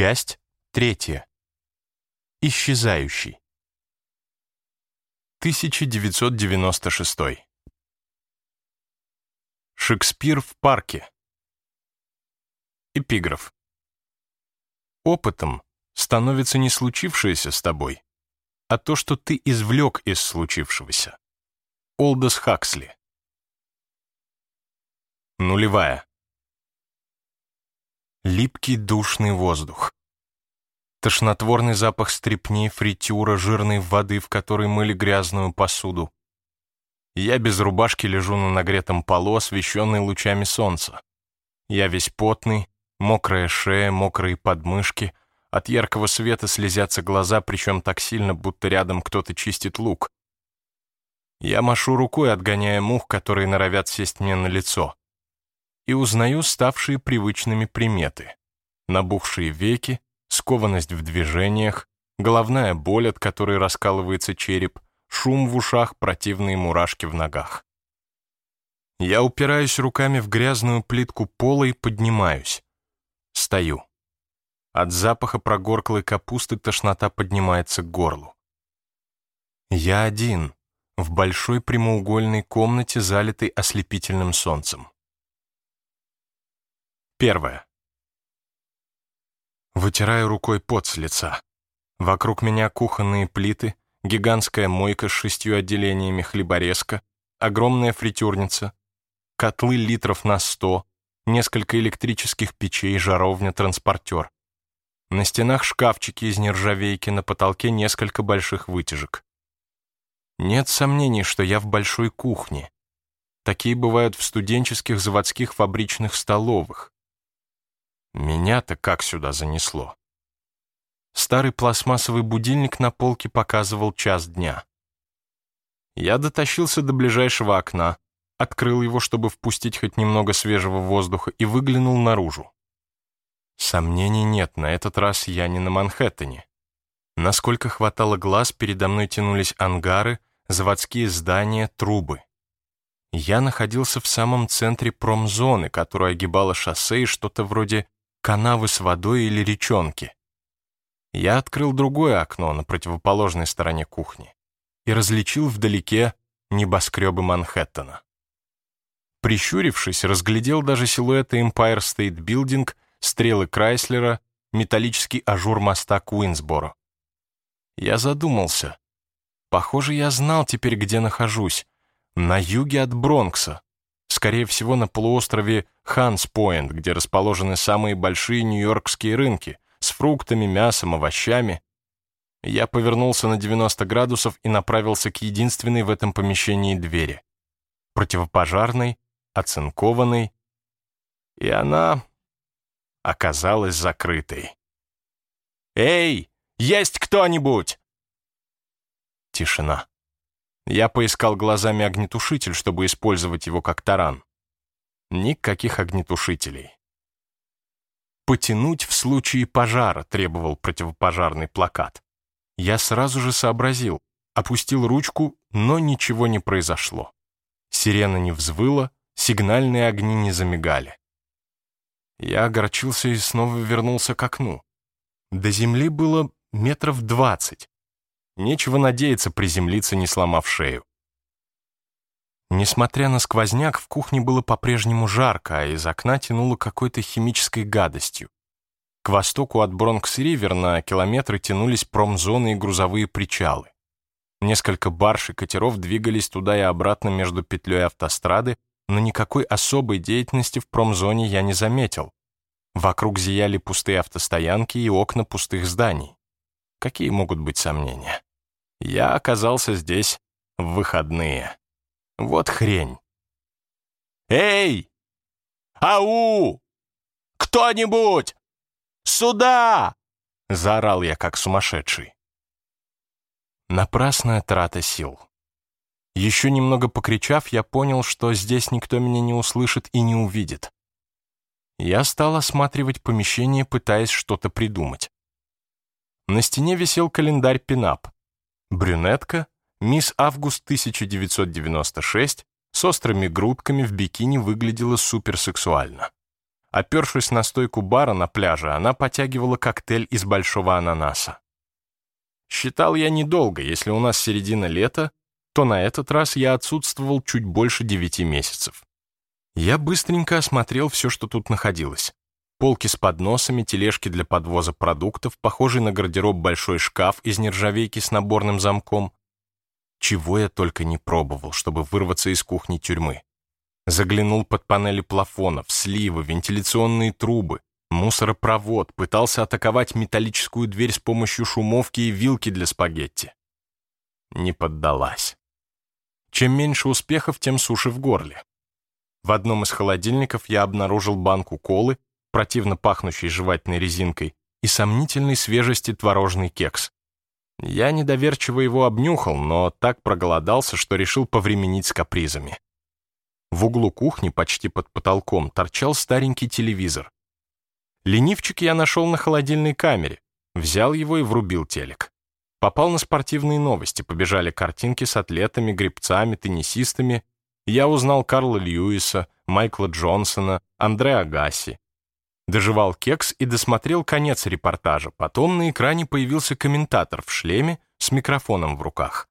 Часть третья. Исчезающий. 1996. Шекспир в парке. Эпиграф. Опытом становится не случившееся с тобой, а то, что ты извлек из случившегося. Олдос Хаксли. Нулевая. Липкий душный воздух. Тошнотворный запах стрепней, фритюра, жирной воды, в которой мыли грязную посуду. Я без рубашки лежу на нагретом полу, освещенный лучами солнца. Я весь потный, мокрая шея, мокрые подмышки. От яркого света слезятся глаза, причем так сильно, будто рядом кто-то чистит лук. Я машу рукой, отгоняя мух, которые норовят сесть мне на лицо и узнаю ставшие привычными приметы. Набухшие веки, скованность в движениях, головная боль, от которой раскалывается череп, шум в ушах, противные мурашки в ногах. Я упираюсь руками в грязную плитку пола и поднимаюсь. Стою. От запаха прогорклой капусты тошнота поднимается к горлу. Я один, в большой прямоугольной комнате, залитой ослепительным солнцем. Первое. Вытираю рукой пот с лица. Вокруг меня кухонные плиты, гигантская мойка с шестью отделениями хлеборезка, огромная фритюрница, котлы литров на сто, несколько электрических печей, жаровня, транспортер. На стенах шкафчики из нержавейки, на потолке несколько больших вытяжек. Нет сомнений, что я в большой кухне. Такие бывают в студенческих заводских фабричных столовых. Меня-то как сюда занесло? Старый пластмассовый будильник на полке показывал час дня. Я дотащился до ближайшего окна, открыл его, чтобы впустить хоть немного свежего воздуха, и выглянул наружу. Сомнений нет, на этот раз я не на Манхэттене. Насколько хватало глаз, передо мной тянулись ангары, заводские здания, трубы. Я находился в самом центре промзоны, которая огибала шоссе и что-то вроде канавы с водой или речонки. Я открыл другое окно на противоположной стороне кухни и различил вдалеке небоскребы Манхэттена. Прищурившись, разглядел даже силуэты Empire State Building, стрелы Крайслера, металлический ажур моста Куинсборо. Я задумался. Похоже, я знал теперь, где нахожусь. На юге от Бронкса, скорее всего, на полуострове Хантс-Пойнт, где расположены самые большие нью-йоркские рынки с фруктами, мясом, овощами. Я повернулся на 90 градусов и направился к единственной в этом помещении двери. Противопожарной, оцинкованной, и она оказалась закрытой. «Эй, есть кто-нибудь?» Тишина. Я поискал глазами огнетушитель, чтобы использовать его как таран. Никаких огнетушителей. «Потянуть в случае пожара», — требовал противопожарный плакат. Я сразу же сообразил, опустил ручку, но ничего не произошло. Сирена не взвыла, сигнальные огни не замигали. Я огорчился и снова вернулся к окну. До земли было метров двадцать. Нечего надеяться приземлиться, не сломав шею. Несмотря на сквозняк, в кухне было по-прежнему жарко, а из окна тянуло какой-то химической гадостью. К востоку от Бронкс-Ривер на километры тянулись промзоны и грузовые причалы. Несколько барж и катеров двигались туда и обратно между петлей автострады, но никакой особой деятельности в промзоне я не заметил. Вокруг зияли пустые автостоянки и окна пустых зданий. Какие могут быть сомнения? Я оказался здесь в выходные. Вот хрень. «Эй! Ау! Кто-нибудь! Сюда!» Заорал я, как сумасшедший. Напрасная трата сил. Еще немного покричав, я понял, что здесь никто меня не услышит и не увидит. Я стал осматривать помещение, пытаясь что-то придумать. На стене висел календарь Пинап. Брюнетка, мисс Август 1996, с острыми грудками в бикини выглядела суперсексуально. Опершись на стойку бара на пляже, она потягивала коктейль из большого ананаса. Считал я недолго, если у нас середина лета, то на этот раз я отсутствовал чуть больше девяти месяцев. Я быстренько осмотрел все, что тут находилось. Полки с подносами, тележки для подвоза продуктов, похожий на гардероб большой шкаф из нержавейки с наборным замком. Чего я только не пробовал, чтобы вырваться из кухни тюрьмы. Заглянул под панели плафонов, сливы, вентиляционные трубы, мусоропровод, пытался атаковать металлическую дверь с помощью шумовки и вилки для спагетти. Не поддалась. Чем меньше успехов, тем суше в горле. В одном из холодильников я обнаружил банку колы, противно пахнущей жевательной резинкой, и сомнительной свежести творожный кекс. Я недоверчиво его обнюхал, но так проголодался, что решил повременить с капризами. В углу кухни, почти под потолком, торчал старенький телевизор. Ленивчик я нашел на холодильной камере, взял его и врубил телек. Попал на спортивные новости, побежали картинки с атлетами, гребцами, теннисистами. Я узнал Карла Льюиса, Майкла Джонсона, Андре Агаси. Доживал кекс и досмотрел конец репортажа. Потом на экране появился комментатор в шлеме с микрофоном в руках.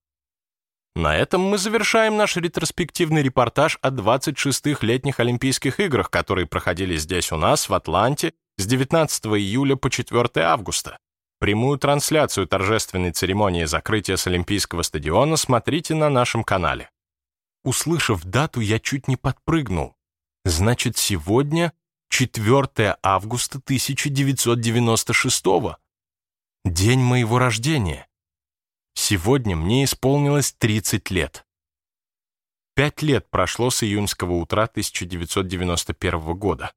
На этом мы завершаем наш ретроспективный репортаж о 26-х летних Олимпийских играх, которые проходили здесь у нас, в Атланте, с 19 июля по 4 августа. Прямую трансляцию торжественной церемонии закрытия с Олимпийского стадиона смотрите на нашем канале. Услышав дату, я чуть не подпрыгнул. Значит, сегодня 4 августа 1996 -го. День моего рождения. Сегодня мне исполнилось 30 лет. Пять лет прошло с июньского утра 1991 года.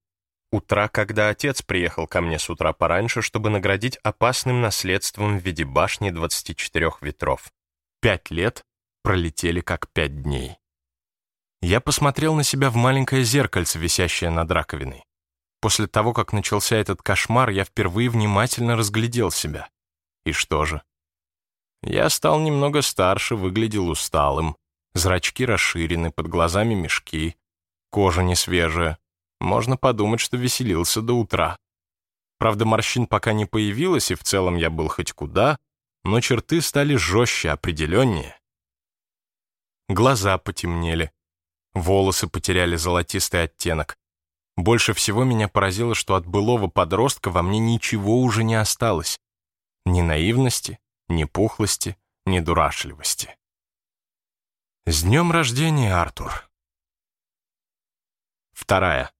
Утра, когда отец приехал ко мне с утра пораньше, чтобы наградить опасным наследством в виде башни 24 ветров. Пять лет пролетели как пять дней. Я посмотрел на себя в маленькое зеркальце, висящее над раковиной. После того, как начался этот кошмар, я впервые внимательно разглядел себя. И что же? Я стал немного старше, выглядел усталым. Зрачки расширены, под глазами мешки. Кожа не свежая. Можно подумать, что веселился до утра. Правда, морщин пока не появилось, и в целом я был хоть куда, но черты стали жестче, определеннее. Глаза потемнели. Волосы потеряли золотистый оттенок. Больше всего меня поразило, что от былого подростка во мне ничего уже не осталось. Ни наивности, ни пухлости, ни дурашливости. С днем рождения, Артур. Вторая.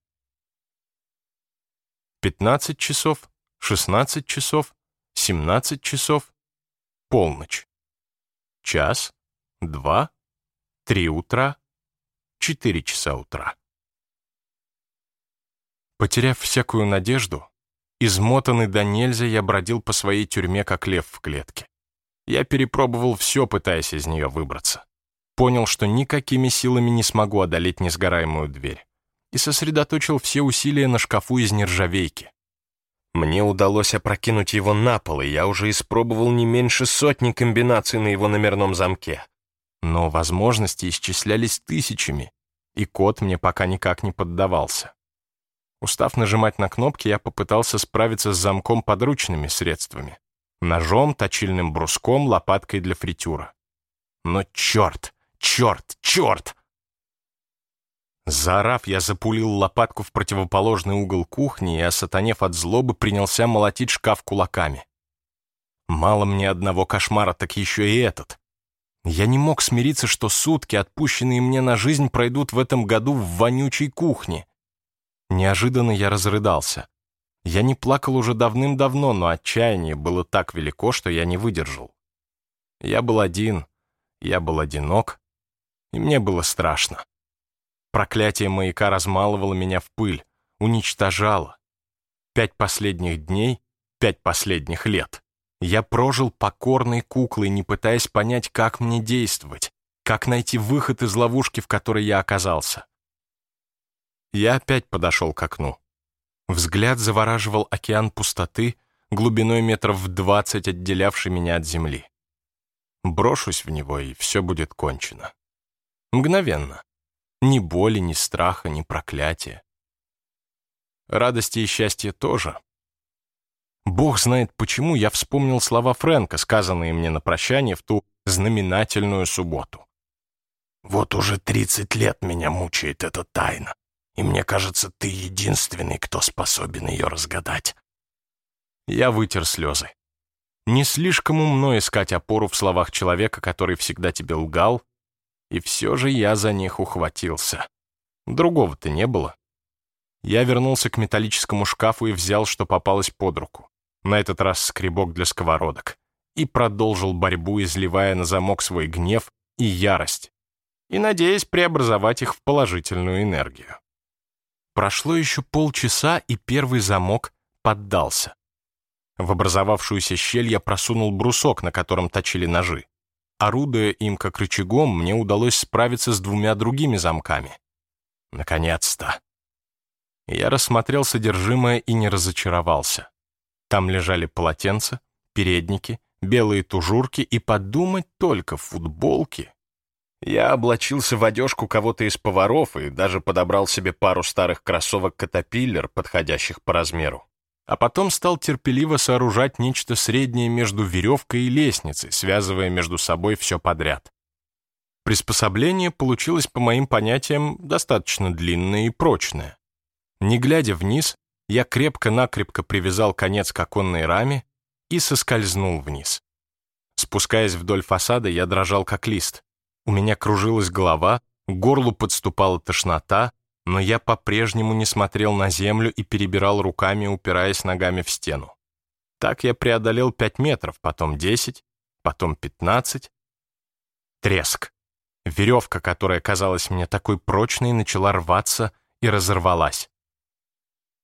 15 часов, 16 часов, 17 часов, полночь. Час, два, три утра, четыре часа утра. Потеряв всякую надежду, измотанный до нельзя, я бродил по своей тюрьме, как лев в клетке. Я перепробовал все, пытаясь из нее выбраться. Понял, что никакими силами не смогу одолеть несгораемую дверь. И сосредоточил все усилия на шкафу из нержавейки. Мне удалось опрокинуть его на пол, и я уже испробовал не меньше сотни комбинаций на его номерном замке. Но возможности исчислялись тысячами, и код мне пока никак не поддавался. Устав нажимать на кнопки, я попытался справиться с замком подручными средствами ножом, точильным бруском, лопаткой для фритюра. Но черт, черт, черт! Заорав, я запулил лопатку в противоположный угол кухни и, осатанев от злобы, принялся молотить шкаф кулаками. Мало мне одного кошмара, так еще и этот. Я не мог смириться, что сутки, отпущенные мне на жизнь, пройдут в этом году в вонючей кухне. Неожиданно я разрыдался. Я не плакал уже давным-давно, но отчаяние было так велико, что я не выдержал. Я был один, я был одинок, и мне было страшно. Проклятие маяка размалывало меня в пыль, уничтожало. Пять последних дней, пять последних лет я прожил покорной куклой, не пытаясь понять, как мне действовать, как найти выход из ловушки, в которой я оказался. Я опять подошел к окну. Взгляд завораживал океан пустоты, глубиной метров в двадцать отделявший меня от земли. Брошусь в него, и все будет кончено. Мгновенно. Ни боли, ни страха, ни проклятия. радости и счастья тоже. Бог знает почему я вспомнил слова Фрэнка, сказанные мне на прощание в ту знаменательную субботу. «Вот уже тридцать лет меня мучает эта тайна, и мне кажется, ты единственный, кто способен ее разгадать». Я вытер слезы. Не слишком умно искать опору в словах человека, который всегда тебе лгал, и все же я за них ухватился. Другого-то не было. Я вернулся к металлическому шкафу и взял, что попалось под руку. На этот раз скребок для сковородок. И продолжил борьбу, изливая на замок свой гнев и ярость. И надеясь преобразовать их в положительную энергию. Прошло еще полчаса, и первый замок поддался. В образовавшуюся щель я просунул брусок, на котором точили ножи. Орудуя им как рычагом, мне удалось справиться с двумя другими замками. Наконец-то. Я рассмотрел содержимое и не разочаровался. Там лежали полотенца, передники, белые тужурки и подумать только футболки. Я облачился в одежку кого-то из поваров и даже подобрал себе пару старых кроссовок «Катапиллер», подходящих по размеру. А потом стал терпеливо сооружать нечто среднее между веревкой и лестницей, связывая между собой все подряд. Приспособление получилось, по моим понятиям, достаточно длинное и прочное. Не глядя вниз, я крепко-накрепко привязал конец к оконной раме и соскользнул вниз. Спускаясь вдоль фасада, я дрожал как лист. У меня кружилась голова, к горлу подступала тошнота, но я по-прежнему не смотрел на землю и перебирал руками, упираясь ногами в стену. Так я преодолел пять метров, потом десять, потом пятнадцать. Треск. Веревка, которая казалась мне такой прочной, начала рваться и разорвалась.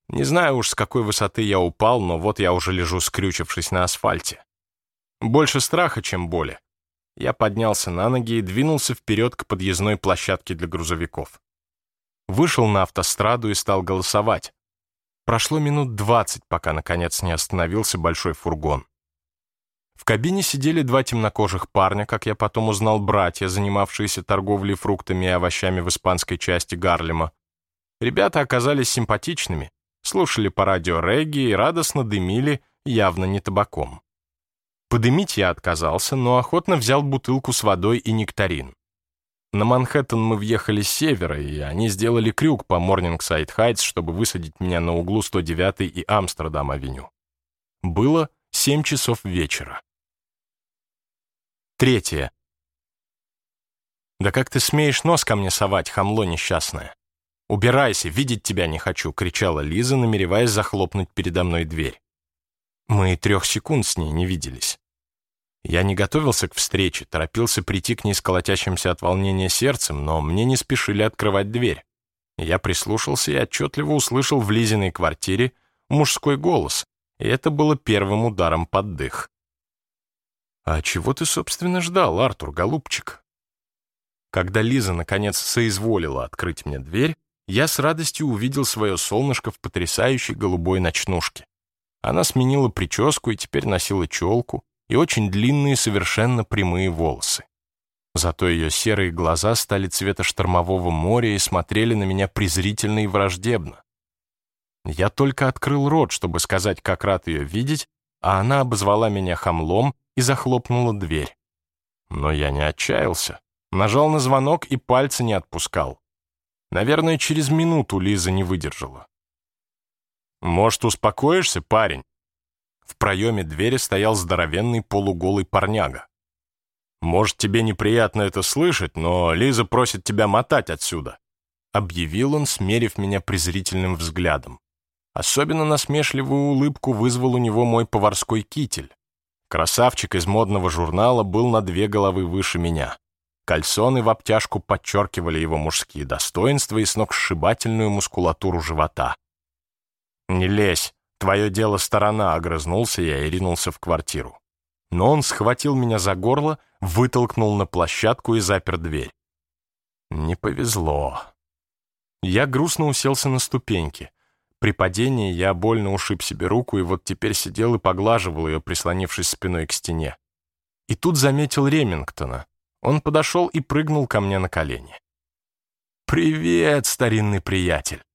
Не знаю уж, с какой высоты я упал, но вот я уже лежу, скрючившись на асфальте. Больше страха, чем боли. Я поднялся на ноги и двинулся вперед к подъездной площадке для грузовиков. Вышел на автостраду и стал голосовать. Прошло минут двадцать, пока, наконец, не остановился большой фургон. В кабине сидели два темнокожих парня, как я потом узнал, братья, занимавшиеся торговлей фруктами и овощами в испанской части Гарлема. Ребята оказались симпатичными, слушали по радио регги и радостно дымили, явно не табаком. Подымить я отказался, но охотно взял бутылку с водой и нектарин. На Манхэттен мы въехали с севера, и они сделали крюк по Морнингсайд Хайтс, чтобы высадить меня на углу 109 и Амстердам-авеню. Было 7 часов вечера. Третье. «Да как ты смеешь нос ко мне совать, хамло несчастное?» «Убирайся, видеть тебя не хочу!» — кричала Лиза, намереваясь захлопнуть передо мной дверь. Мы трех секунд с ней не виделись. Я не готовился к встрече, торопился прийти к ней с колотящимся от волнения сердцем, но мне не спешили открывать дверь. Я прислушался и отчетливо услышал в Лизиной квартире мужской голос, и это было первым ударом под дых. «А чего ты, собственно, ждал, Артур, голубчик?» Когда Лиза, наконец, соизволила открыть мне дверь, я с радостью увидел свое солнышко в потрясающей голубой ночнушке. Она сменила прическу и теперь носила челку и очень длинные, совершенно прямые волосы. Зато ее серые глаза стали цвета штормового моря и смотрели на меня презрительно и враждебно. Я только открыл рот, чтобы сказать, как рад ее видеть, а она обозвала меня хамлом и захлопнула дверь. Но я не отчаялся. Нажал на звонок и пальцы не отпускал. Наверное, через минуту Лиза не выдержала. «Может, успокоишься, парень?» В проеме двери стоял здоровенный полуголый парняга. «Может, тебе неприятно это слышать, но Лиза просит тебя мотать отсюда», объявил он, смерив меня презрительным взглядом. Особенно насмешливую улыбку вызвал у него мой поварской китель. Красавчик из модного журнала был на две головы выше меня. Кальсоны в обтяжку подчеркивали его мужские достоинства и сногсшибательную мускулатуру живота. «Не лезь, твое дело сторона», — огрызнулся я и ринулся в квартиру. Но он схватил меня за горло, вытолкнул на площадку и запер дверь. Не повезло. Я грустно уселся на ступеньки. При падении я больно ушиб себе руку и вот теперь сидел и поглаживал ее, прислонившись спиной к стене. И тут заметил Ремингтона. Он подошел и прыгнул ко мне на колени. «Привет, старинный приятель!»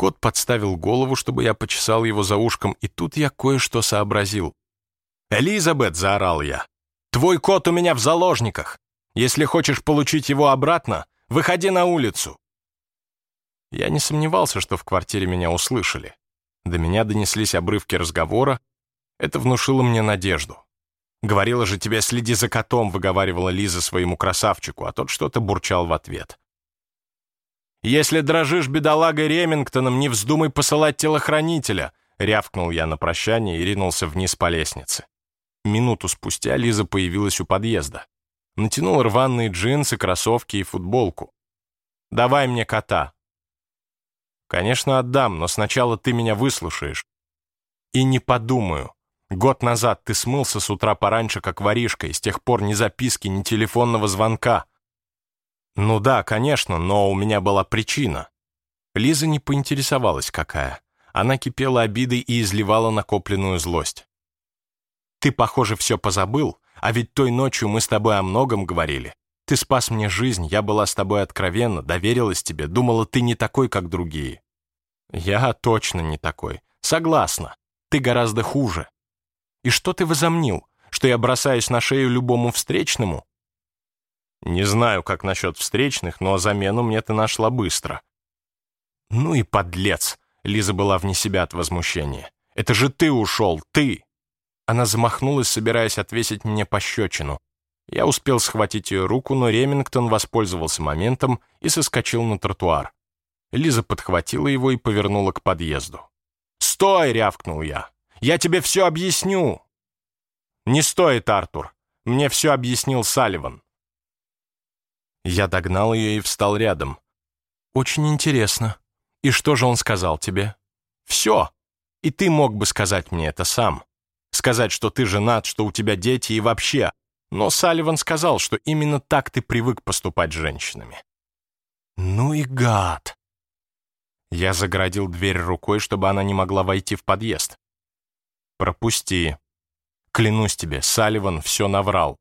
Кот подставил голову, чтобы я почесал его за ушком, и тут я кое-что сообразил. «Элизабет!» — заорал я. «Твой кот у меня в заложниках! Если хочешь получить его обратно, выходи на улицу!» Я не сомневался, что в квартире меня услышали. До меня донеслись обрывки разговора. Это внушило мне надежду. «Говорила же тебе, следи за котом», — выговаривала Лиза своему красавчику, а тот что-то бурчал в ответ. «Если дрожишь бедолагой Ремингтоном, не вздумай посылать телохранителя», — рявкнул я на прощание и ринулся вниз по лестнице. Минуту спустя Лиза появилась у подъезда. Натянула рваные джинсы, кроссовки и футболку. «Давай мне кота». «Конечно, отдам, но сначала ты меня выслушаешь». «И не подумаю. Год назад ты смылся с утра пораньше, как воришка, и с тех пор ни записки, ни телефонного звонка». «Ну да, конечно, но у меня была причина». Лиза не поинтересовалась, какая. Она кипела обидой и изливала накопленную злость. «Ты, похоже, все позабыл, а ведь той ночью мы с тобой о многом говорили. Ты спас мне жизнь, я была с тобой откровенна, доверилась тебе, думала, ты не такой, как другие». «Я точно не такой. Согласна. Ты гораздо хуже. И что ты возомнил, что я бросаюсь на шею любому встречному?» «Не знаю, как насчет встречных, но замену мне ты нашла быстро». «Ну и подлец!» — Лиза была вне себя от возмущения. «Это же ты ушел, ты!» Она замахнулась, собираясь отвесить мне пощечину. Я успел схватить ее руку, но Ремингтон воспользовался моментом и соскочил на тротуар. Лиза подхватила его и повернула к подъезду. «Стой!» — рявкнул я. «Я тебе все объясню!» «Не стоит, Артур. Мне все объяснил Салливан». Я догнал ее и встал рядом. «Очень интересно. И что же он сказал тебе?» «Все. И ты мог бы сказать мне это сам. Сказать, что ты женат, что у тебя дети и вообще. Но Салливан сказал, что именно так ты привык поступать с женщинами». «Ну и гад!» Я загородил дверь рукой, чтобы она не могла войти в подъезд. «Пропусти. Клянусь тебе, Салливан все наврал.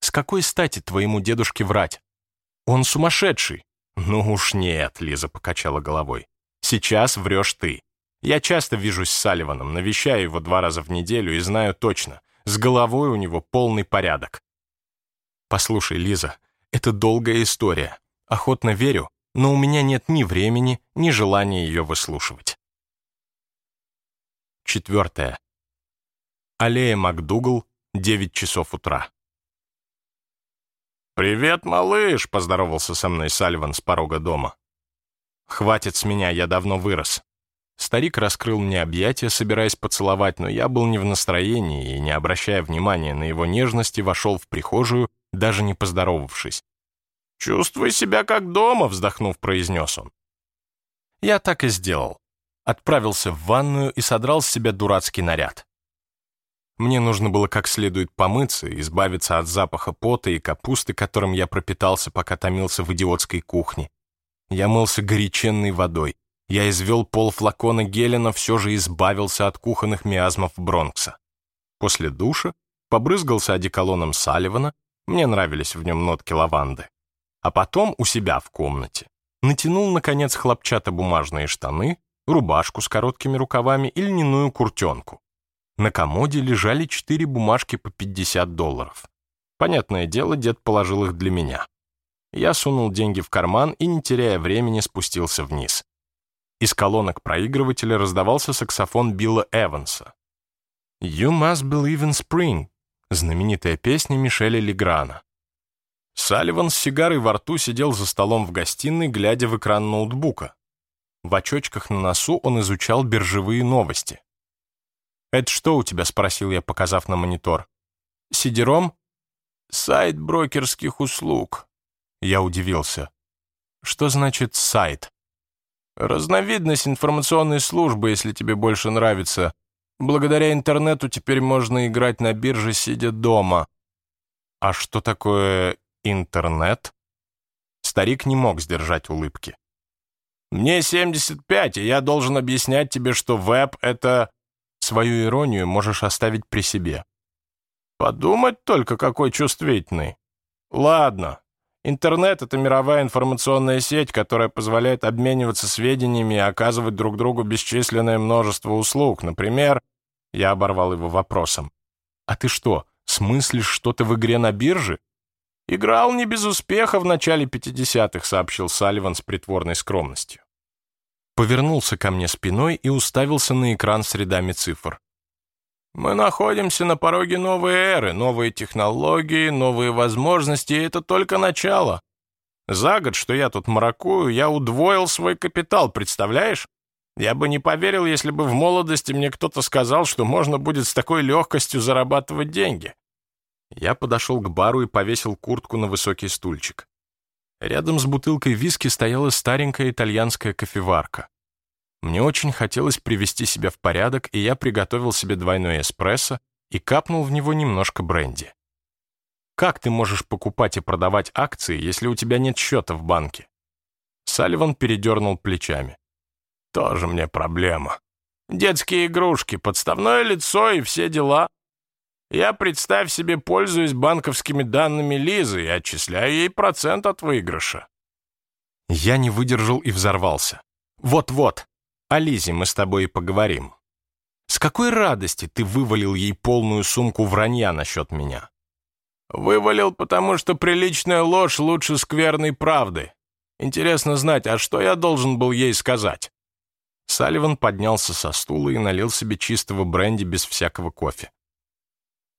С какой стати твоему дедушке врать? Он сумасшедший». «Ну уж нет», — Лиза покачала головой. «Сейчас врешь ты. Я часто вижусь с Салливаном, навещаю его два раза в неделю и знаю точно, с головой у него полный порядок». «Послушай, Лиза, это долгая история. Охотно верю, но у меня нет ни времени, ни желания ее выслушивать. Четвертое. Аллея МакДугал, 9 часов утра. «Привет, малыш!» — поздоровался со мной Сальван с порога дома. «Хватит с меня, я давно вырос». Старик раскрыл мне объятия, собираясь поцеловать, но я был не в настроении и, не обращая внимания на его нежности, вошел в прихожую, даже не поздоровавшись. «Чувствуй себя как дома», — вздохнув, произнес он. Я так и сделал. Отправился в ванную и содрал с себя дурацкий наряд. Мне нужно было как следует помыться, избавиться от запаха пота и капусты, которым я пропитался, пока томился в идиотской кухне. Я мылся горяченной водой. Я извел пол флакона геля, но все же избавился от кухонных миазмов Бронкса. После душа побрызгался одеколоном Салливана, мне нравились в нем нотки лаванды а потом у себя в комнате натянул, наконец, хлопчатобумажные штаны, рубашку с короткими рукавами и льняную куртенку. На комоде лежали четыре бумажки по 50 долларов. Понятное дело, дед положил их для меня. Я сунул деньги в карман и, не теряя времени, спустился вниз. Из колонок проигрывателя раздавался саксофон Билла Эванса. «You must believe in spring» — знаменитая песня Мишеля Леграна. Салливан с сигарой во рту сидел за столом в гостиной, глядя в экран ноутбука. В очочках на носу он изучал биржевые новости. «Это что у тебя?» — спросил я, показав на монитор. «Сидером?» «Сайт брокерских услуг». Я удивился. «Что значит сайт?» «Разновидность информационной службы, если тебе больше нравится. Благодаря интернету теперь можно играть на бирже, сидя дома». «А что такое интернет?» Старик не мог сдержать улыбки. «Мне 75, и я должен объяснять тебе, что веб — это...» Свою иронию можешь оставить при себе. «Подумать только, какой чувствительный. Ладно, Интернет — это мировая информационная сеть, которая позволяет обмениваться сведениями и оказывать друг другу бесчисленное множество услуг. Например, я оборвал его вопросом. «А ты что, смыслишь что-то в игре на бирже?» «Играл не без успеха в начале 50-х», — сообщил Салливан с притворной скромностью. Повернулся ко мне спиной и уставился на экран с рядами цифр. Мы находимся на пороге новой эры, новые технологии, новые возможности, и это только начало. За год, что я тут маракую, я удвоил свой капитал, представляешь? Я бы не поверил, если бы в молодости мне кто-то сказал, что можно будет с такой легкостью зарабатывать деньги. Я подошел к бару и повесил куртку на высокий стульчик. Рядом с бутылкой виски стояла старенькая итальянская кофеварка. Мне очень хотелось привести себя в порядок, и я приготовил себе двойной эспрессо и капнул в него немножко бренди. Как ты можешь покупать и продавать акции, если у тебя нет счета в банке? Салливан передернул плечами. Тоже мне проблема. Детские игрушки, подставное лицо и все дела. Я, представь себе, пользуюсь банковскими данными Лизы и отчисляю ей процент от выигрыша. Я не выдержал и взорвался. Вот-вот, о Лизе мы с тобой и поговорим. С какой радости ты вывалил ей полную сумку вранья насчет меня? Вывалил, потому что приличная ложь лучше скверной правды. Интересно знать, а что я должен был ей сказать? Салливан поднялся со стула и налил себе чистого бренди без всякого кофе.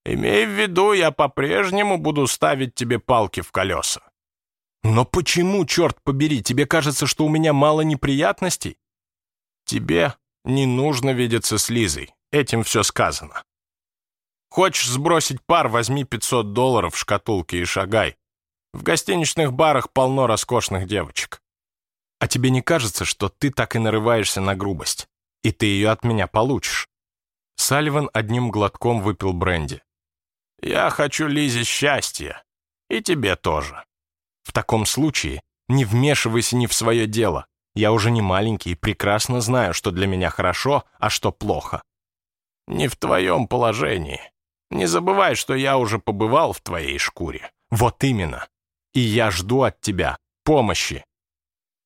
«Имей в виду, я по-прежнему буду ставить тебе палки в колеса». «Но почему, черт побери, тебе кажется, что у меня мало неприятностей?» Тебе не нужно видеться с Лизой. Этим все сказано. Хочешь сбросить пар, возьми 500 долларов в шкатулке и шагай. В гостиничных барах полно роскошных девочек. А тебе не кажется, что ты так и нарываешься на грубость? И ты ее от меня получишь. Салливан одним глотком выпил бренди. Я хочу Лизе счастья. И тебе тоже. В таком случае не вмешивайся ни в свое дело. Я уже не маленький и прекрасно знаю, что для меня хорошо, а что плохо. Не в твоем положении. Не забывай, что я уже побывал в твоей шкуре. Вот именно. И я жду от тебя помощи.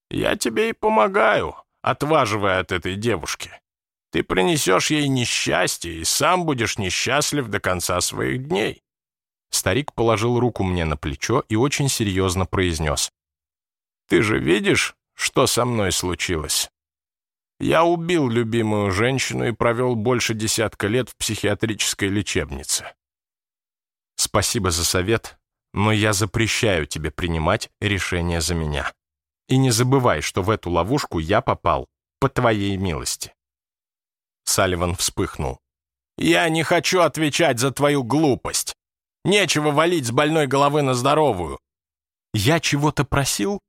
Я тебе и помогаю, отваживая от этой девушки. Ты принесешь ей несчастье и сам будешь несчастлив до конца своих дней. Старик положил руку мне на плечо и очень серьезно произнес. «Ты же видишь, что со мной случилось. Я убил любимую женщину и провел больше десятка лет в психиатрической лечебнице. Спасибо за совет, но я запрещаю тебе принимать решения за меня. И не забывай, что в эту ловушку я попал по твоей милости. Салливан вспыхнул. «Я не хочу отвечать за твою глупость. Нечего валить с больной головы на здоровую». «Я чего-то просил?»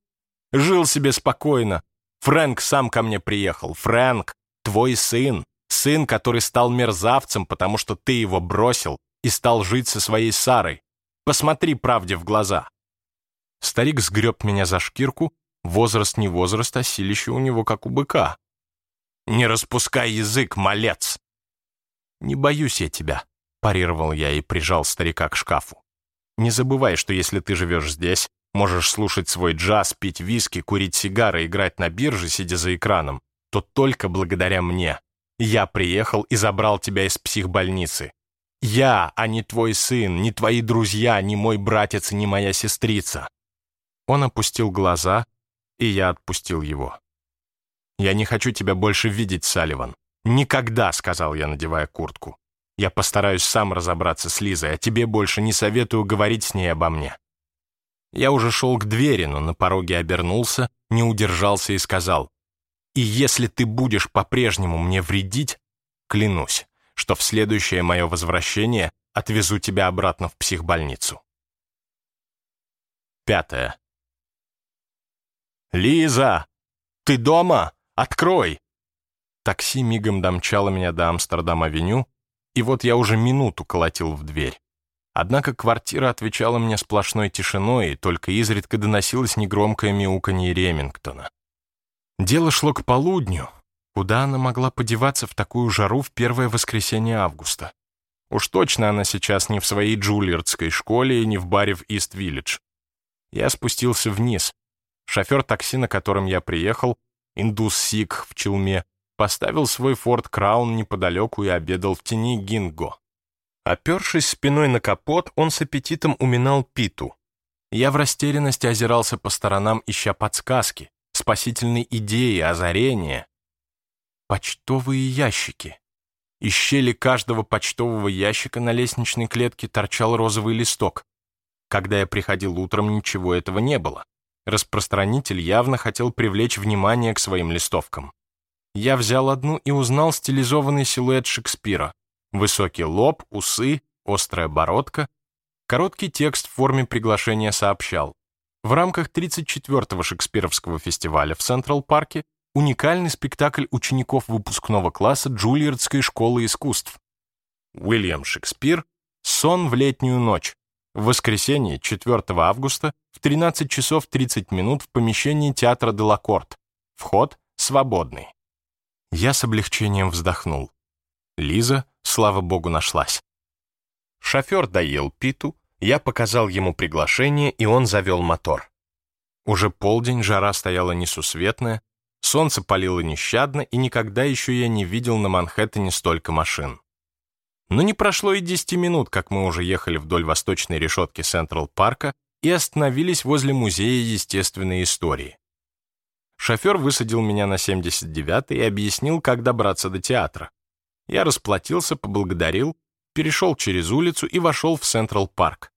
Жил себе спокойно. Фрэнк сам ко мне приехал. Фрэнк, твой сын. Сын, который стал мерзавцем, потому что ты его бросил и стал жить со своей Сарой. Посмотри правде в глаза. Старик сгреб меня за шкирку. Возраст не возраст, а силище у него как у быка. «Не распускай язык, малец!» «Не боюсь я тебя», — парировал я и прижал старика к шкафу. «Не забывай, что если ты живешь здесь, можешь слушать свой джаз, пить виски, курить сигары, играть на бирже, сидя за экраном, то только благодаря мне. Я приехал и забрал тебя из психбольницы. Я, а не твой сын, не твои друзья, не мой братец, не моя сестрица». Он опустил глаза, и я отпустил его. «Я не хочу тебя больше видеть, Салливан. Никогда», — сказал я, надевая куртку. «Я постараюсь сам разобраться с Лизой, а тебе больше не советую говорить с ней обо мне. Я уже шел к двери, но на пороге обернулся, не удержался и сказал, «И если ты будешь по-прежнему мне вредить, клянусь, что в следующее мое возвращение отвезу тебя обратно в психбольницу». Пятое. «Лиза! Ты дома? Открой!» Такси мигом домчало меня до Амстердам-авеню, и вот я уже минуту колотил в дверь. Однако квартира отвечала мне сплошной тишиной, и только изредка доносилось негромкое мяуканье Ремингтона. Дело шло к полудню. Куда она могла подеваться в такую жару в первое воскресенье августа? Уж точно она сейчас не в своей джулиардской школе и не в баре в Ист-Виллидж. Я спустился вниз. Шофер такси, на котором я приехал, индус Сик в Челме, поставил свой Форд Краун неподалеку и обедал в тени Гинго. Опершись спиной на капот, он с аппетитом уминал питу. Я в растерянности озирался по сторонам, ища подсказки, спасительной идеи, озарения. Почтовые ящики. Из щели каждого почтового ящика на лестничной клетке торчал розовый листок. Когда я приходил утром, ничего этого не было. Распространитель явно хотел привлечь внимание к своим листовкам. Я взял одну и узнал стилизованный силуэт Шекспира. Высокий лоб, усы, острая бородка. Короткий текст в форме приглашения сообщал. В рамках 34-го Шекспировского фестиваля в Централ-парке уникальный спектакль учеников выпускного класса Джульярдской школы искусств. Уильям Шекспир «Сон в летнюю ночь». В воскресенье, 4 августа, в 13 часов 30 минут в помещении театра Делакорт. Вход свободный. Я с облегчением вздохнул. Лиза, слава богу, нашлась. Шофер доел питу, я показал ему приглашение, и он завел мотор. Уже полдень, жара стояла несусветная, солнце палило нещадно, и никогда еще я не видел на Манхэттене столько машин. Но не прошло и десяти минут, как мы уже ехали вдоль восточной решетки Централ-парка и остановились возле Музея естественной истории. Шофер высадил меня на 79-й и объяснил, как добраться до театра. Я расплатился, поблагодарил, перешел через улицу и вошел в Централ-парк.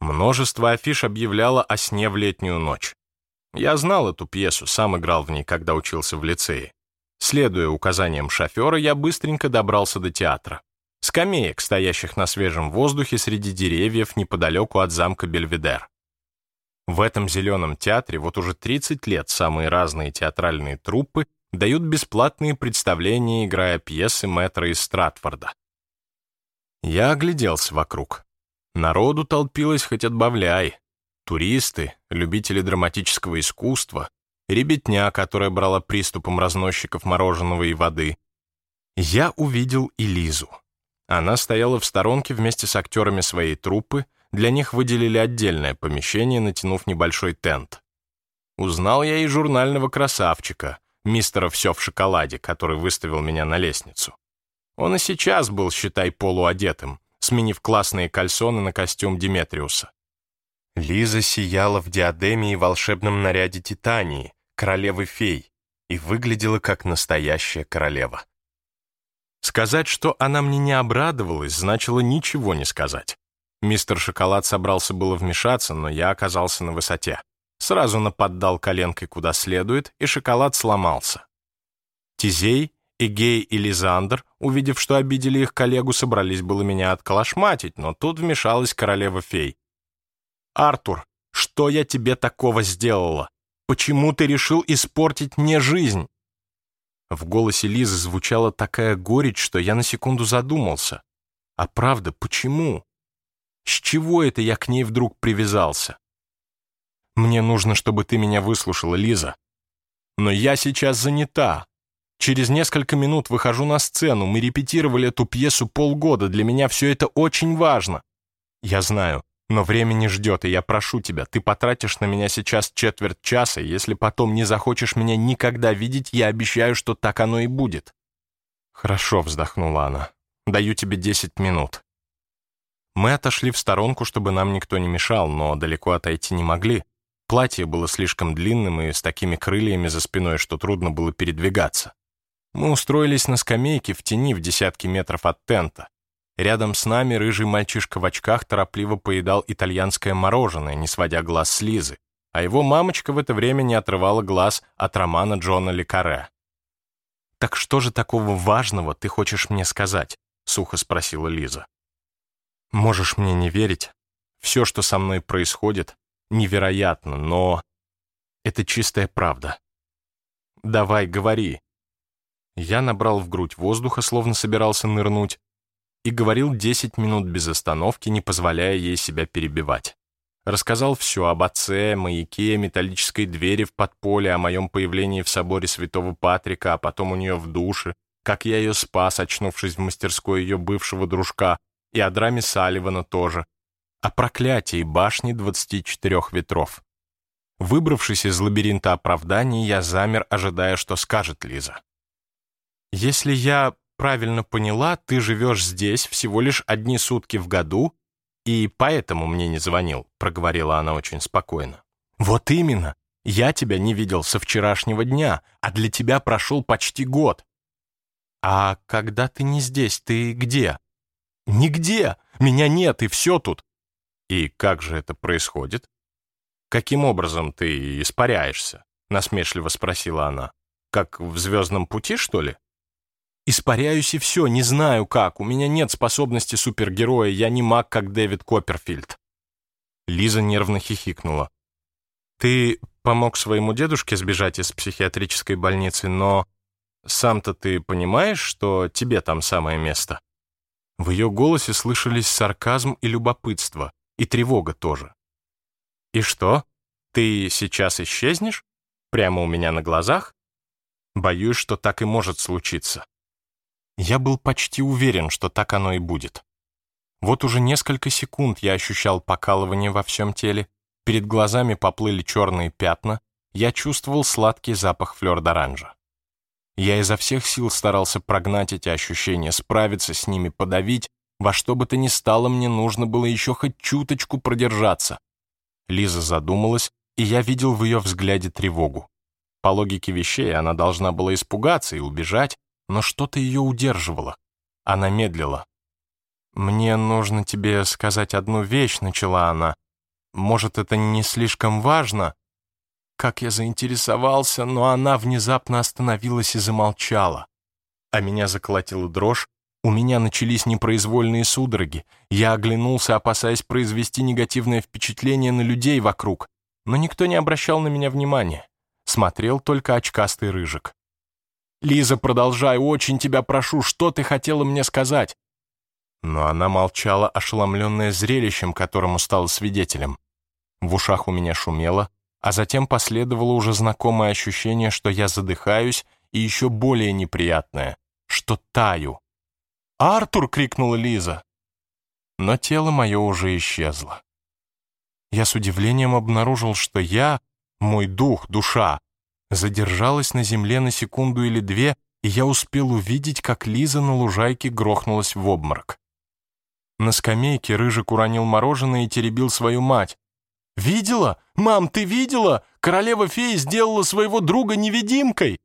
Множество афиш объявляло о сне в летнюю ночь. Я знал эту пьесу, сам играл в ней, когда учился в лицее. Следуя указаниям шофера, я быстренько добрался до театра. Скамеек, стоящих на свежем воздухе среди деревьев неподалеку от замка Бельведер. В этом зеленом театре вот уже 30 лет самые разные театральные труппы дают бесплатные представления, играя пьесы мэтра из Стратфорда. Я огляделся вокруг. Народу толпилось хоть отбавляй. Туристы, любители драматического искусства, ребятня, которая брала приступом разносчиков мороженого и воды. Я увидел и Лизу. Она стояла в сторонке вместе с актерами своей труппы, для них выделили отдельное помещение, натянув небольшой тент. Узнал я и журнального красавчика, мистера «Все в шоколаде», который выставил меня на лестницу. Он и сейчас был, считай, полуодетым, сменив классные кальсоны на костюм Диметриуса. Лиза сияла в диадеме и волшебном наряде Титании, королевы-фей, и выглядела как настоящая королева. Сказать, что она мне не обрадовалась, значило ничего не сказать. Мистер Шоколад собрался было вмешаться, но я оказался на высоте. Сразу наподдал коленкой куда следует, и шоколад сломался. Тизей, Игей и Лизандр, увидев, что обидели их коллегу, собрались было меня отколошматить, но тут вмешалась королева-фей. «Артур, что я тебе такого сделала? Почему ты решил испортить мне жизнь?» В голосе Лизы звучала такая горечь, что я на секунду задумался. А правда, почему? С чего это я к ней вдруг привязался? Мне нужно, чтобы ты меня выслушала, Лиза. Но я сейчас занята. Через несколько минут выхожу на сцену. Мы репетировали эту пьесу полгода. Для меня все это очень важно. Я знаю, но время не ждет, и я прошу тебя, ты потратишь на меня сейчас четверть часа, и если потом не захочешь меня никогда видеть, я обещаю, что так оно и будет». «Хорошо», — вздохнула она. «Даю тебе десять минут». Мы отошли в сторонку, чтобы нам никто не мешал, но далеко отойти не могли. Платье было слишком длинным и с такими крыльями за спиной, что трудно было передвигаться. Мы устроились на скамейке в тени в десятки метров от тента. Рядом с нами рыжий мальчишка в очках торопливо поедал итальянское мороженое, не сводя глаз с Лизы, а его мамочка в это время не отрывала глаз от романа Джона Лекаре. «Так что же такого важного ты хочешь мне сказать?» — сухо спросила Лиза. «Можешь мне не верить. Все, что со мной происходит, невероятно, но это чистая правда. Давай, говори». Я набрал в грудь воздуха, словно собирался нырнуть, и говорил 10 минут без остановки, не позволяя ей себя перебивать. Рассказал все об отце, маяке, металлической двери в подполе, о моем появлении в соборе Святого Патрика, а потом у нее в душе, как я ее спас, очнувшись в мастерской ее бывшего дружка, и о драме Салливана тоже. о проклятии башни 24 ветров. Выбравшись из лабиринта оправданий, я замер, ожидая, что скажет Лиза. «Если я правильно поняла, ты живешь здесь всего лишь одни сутки в году, и поэтому мне не звонил», — проговорила она очень спокойно. «Вот именно. Я тебя не видел со вчерашнего дня, а для тебя прошел почти год». «А когда ты не здесь, ты где?» «Нигде! Меня нет, и все тут!» «И как же это происходит?» «Каким образом ты испаряешься?» — насмешливо спросила она. «Как в «Звездном пути», что ли?» «Испаряюсь и все, не знаю как. У меня нет способности супергероя, я не маг, как Дэвид Копперфильд». Лиза нервно хихикнула. «Ты помог своему дедушке сбежать из психиатрической больницы, но сам-то ты понимаешь, что тебе там самое место?» В ее голосе слышались сарказм и любопытство, и тревога тоже. «И что? Ты сейчас исчезнешь? Прямо у меня на глазах? Боюсь, что так и может случиться». Я был почти уверен, что так оно и будет. Вот уже несколько секунд я ощущал покалывание во всем теле, перед глазами поплыли черные пятна, я чувствовал сладкий запах флёр-д'оранжа. Я изо всех сил старался прогнать эти ощущения, справиться с ними, подавить, во что бы то ни стало, мне нужно было еще хоть чуточку продержаться. Лиза задумалась, и я видел в ее взгляде тревогу. По логике вещей она должна была испугаться и убежать, но что-то ее удерживало. Она медлила. «Мне нужно тебе сказать одну вещь», — начала она. «Может, это не слишком важно?» Как я заинтересовался, но она внезапно остановилась и замолчала. А меня заколотила дрожь, у меня начались непроизвольные судороги. Я оглянулся, опасаясь произвести негативное впечатление на людей вокруг, но никто не обращал на меня внимания. Смотрел только очкастый рыжик. «Лиза, продолжай, очень тебя прошу, что ты хотела мне сказать?» Но она молчала, ошеломленная зрелищем, которому стала свидетелем. В ушах у меня шумело, а затем последовало уже знакомое ощущение, что я задыхаюсь, и еще более неприятное, что таю. «Артур!» — крикнула Лиза. Но тело мое уже исчезло. Я с удивлением обнаружил, что я, мой дух, душа, задержалась на земле на секунду или две, и я успел увидеть, как Лиза на лужайке грохнулась в обморок. На скамейке Рыжик уронил мороженое и теребил свою мать. «Видела? Мам, ты видела? Королева-фея сделала своего друга невидимкой!»